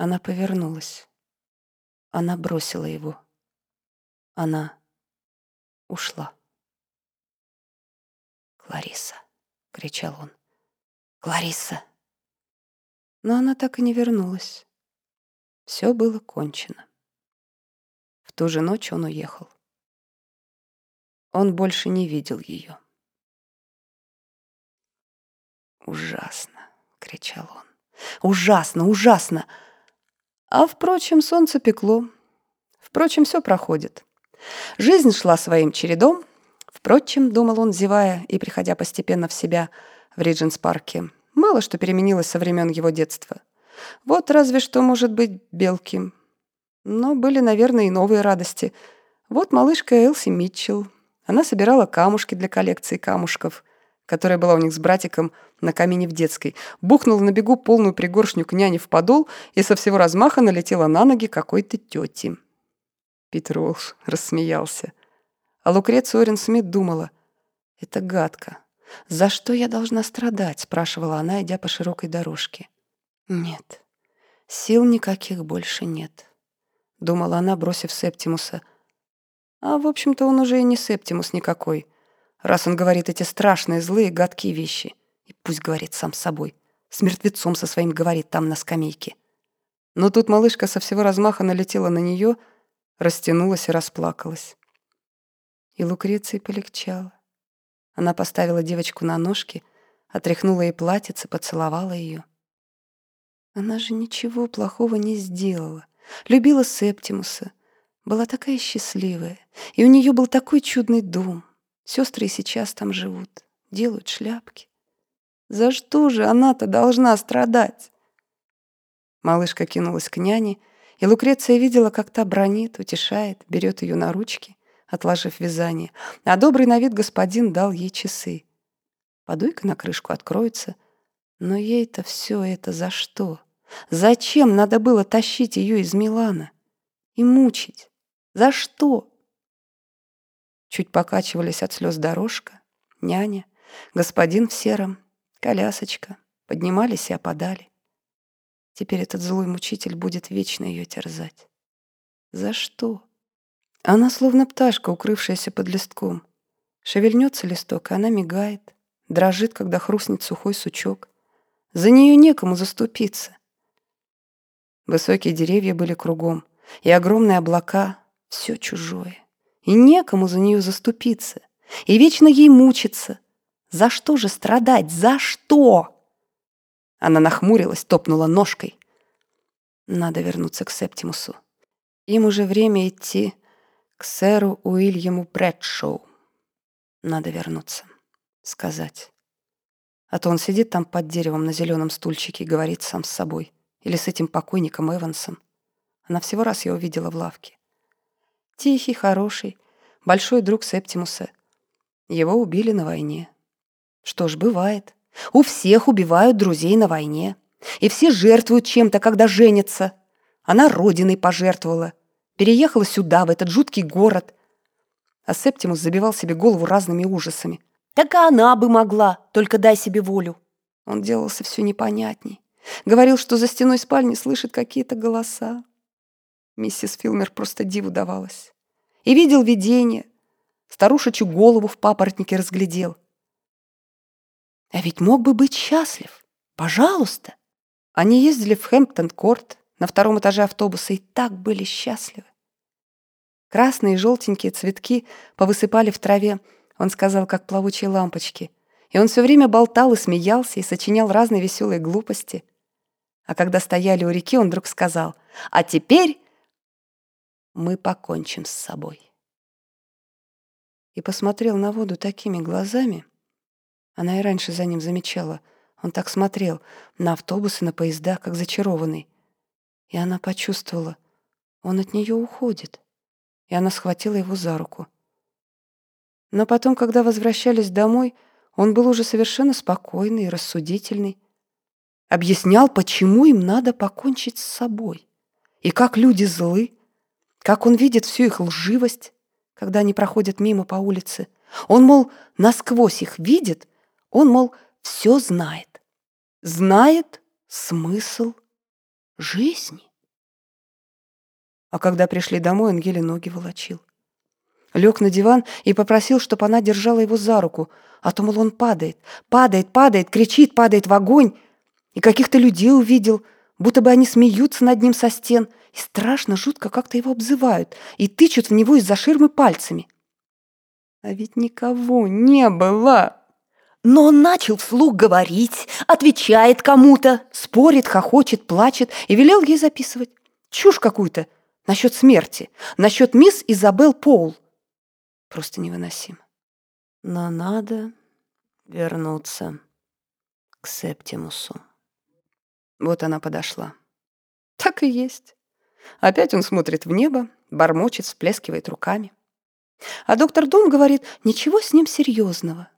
Она повернулась. Она бросила его. Она ушла. «Клариса!» — кричал он. «Клариса!» Но она так и не вернулась. Все было кончено. В ту же ночь он уехал. Он больше не видел ее. «Ужасно!» — кричал он. «Ужасно! Ужасно!» А, впрочем, солнце пекло. Впрочем, все проходит. Жизнь шла своим чередом. Впрочем, думал он, зевая и приходя постепенно в себя в Ридженс-парке, мало что переменилось со времен его детства. Вот разве что, может быть, белки. Но были, наверное, и новые радости. Вот малышка Элси Митчелл. Она собирала камушки для коллекции камушков, которая была у них с братиком на камине в детской, бухнула на бегу полную пригоршню к няне в подол и со всего размаха налетела на ноги какой-то тети. Питер Уолш рассмеялся. А Лукреция Орен Смит думала, «Это гадко. За что я должна страдать?» спрашивала она, идя по широкой дорожке. «Нет, сил никаких больше нет», — думала она, бросив Септимуса. А, в общем-то, он уже и не Септимус никакой, раз он говорит эти страшные, злые, гадкие вещи. И пусть говорит сам с собой. С мертвецом со своим говорит там на скамейке. Но тут малышка со всего размаха налетела на нее, растянулась и расплакалась. И Лукреции полегчало. Она поставила девочку на ножки, отряхнула ей платьице, поцеловала ее. Она же ничего плохого не сделала. Любила Септимуса, была такая счастливая, и у нее был такой чудный дом. Сестры и сейчас там живут, делают шляпки. За что же она-то должна страдать? Малышка кинулась к няне, и Лукреция видела, как та бронит, утешает, берет ее на ручки, отложив вязание, а добрый на вид господин дал ей часы. Подуй-ка на крышку откроется. Но ей-то все это за что? Зачем надо было тащить ее из Милана? И мучить? За что? Чуть покачивались от слез дорожка, няня, господин в сером, колясочка, поднимались и опадали. Теперь этот злой мучитель будет вечно ее терзать. За что? Она словно пташка, укрывшаяся под листком. Шевельнется листок, и она мигает, дрожит, когда хрустнет сухой сучок. За нее некому заступиться. Высокие деревья были кругом, и огромные облака — все чужое. И некому за нее заступиться, и вечно ей мучиться. За что же страдать? За что? Она нахмурилась, топнула ножкой. Надо вернуться к Септимусу. Им уже время идти к сэру Уильяму Брэдшоу. Надо вернуться, сказать. А то он сидит там под деревом на зеленом стульчике и говорит сам с собой. Или с этим покойником Эвансом. Она всего раз его видела в лавке. Тихий, хороший, большой друг Септимуса. Его убили на войне. Что ж, бывает. У всех убивают друзей на войне. И все жертвуют чем-то, когда женятся. Она родиной пожертвовала. Переехала сюда, в этот жуткий город. А Септимус забивал себе голову разными ужасами. Так и она бы могла, только дай себе волю. Он делался все непонятней. Говорил, что за стеной спальни слышит какие-то голоса. Миссис Филмер просто диву давалась. И видел видение. Старушечью голову в папоротнике разглядел. А ведь мог бы быть счастлив. Пожалуйста. Они ездили в Хэмптон-Корт на втором этаже автобуса и так были счастливы. Красные и желтенькие цветки повысыпали в траве, он сказал, как плавучие лампочки. И он все время болтал и смеялся, и сочинял разные веселые глупости. А когда стояли у реки, он вдруг сказал, «А теперь мы покончим с собой». И посмотрел на воду такими глазами, она и раньше за ним замечала. Он так смотрел на автобусы, на поезда, как зачарованный. И она почувствовала, он от нее уходит. И она схватила его за руку. Но потом, когда возвращались домой, он был уже совершенно спокойный и рассудительный. Объяснял, почему им надо покончить с собой. И как люди злы, как он видит всю их лживость, когда они проходят мимо по улице. Он, мол, насквозь их видит он, мол, все знает. Знает смысл жизни. А когда пришли домой, он еле ноги волочил. Лег на диван и попросил, чтобы она держала его за руку, а то, мол, он падает, падает, падает, кричит, падает в огонь. И каких-то людей увидел, будто бы они смеются над ним со стен, и страшно, жутко как-то его обзывают и тычут в него из-за ширмы пальцами. А ведь никого не было. Но он начал вслух говорить, отвечает кому-то. Спорит, хохочет, плачет и велел ей записывать. Чушь какую-то насчет смерти, насчет мисс Изабел Поул. Просто невыносимо. Но надо вернуться к Септимусу. Вот она подошла. Так и есть. Опять он смотрит в небо, бормочет, всплескивает руками. А доктор Дум говорит, ничего с ним серьезного.